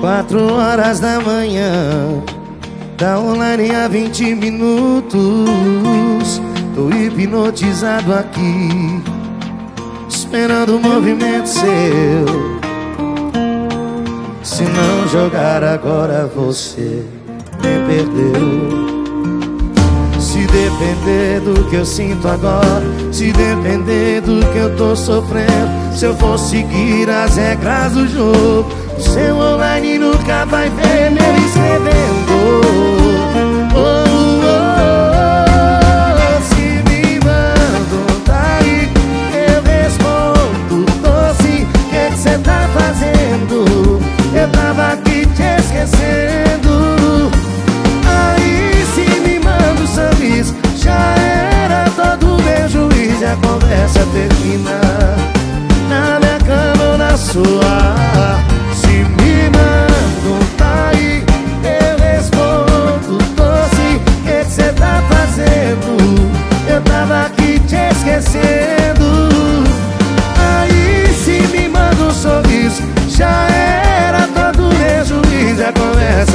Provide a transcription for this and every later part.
quatro horas da manhã Tá online há 20 minutos. Tô hipnotizado aqui Esperando o movimento seu. Se não jogar agora você me perdeu Se depender do que eu sinto agora Se depender do que eu tô sofrendo Se eu for seguir as regras do jogo O seu online nunca vai ver me escrevendo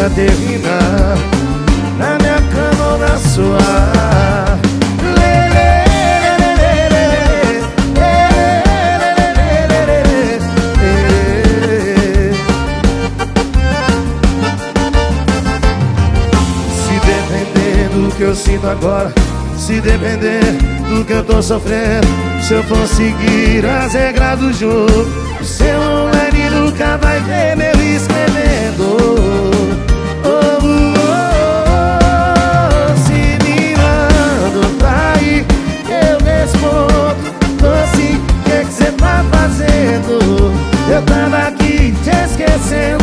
conversa termina Na minha cama ou na sua. Que eu sinto agora Se depender do que eu tô sofrendo Se eu for seguir as regras do jogo seu online nunca vai ver meu escrevendo Eu tava aqui te esquecendo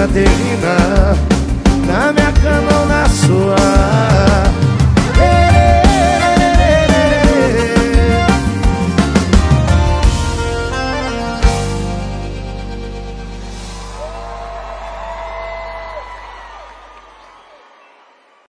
Caterina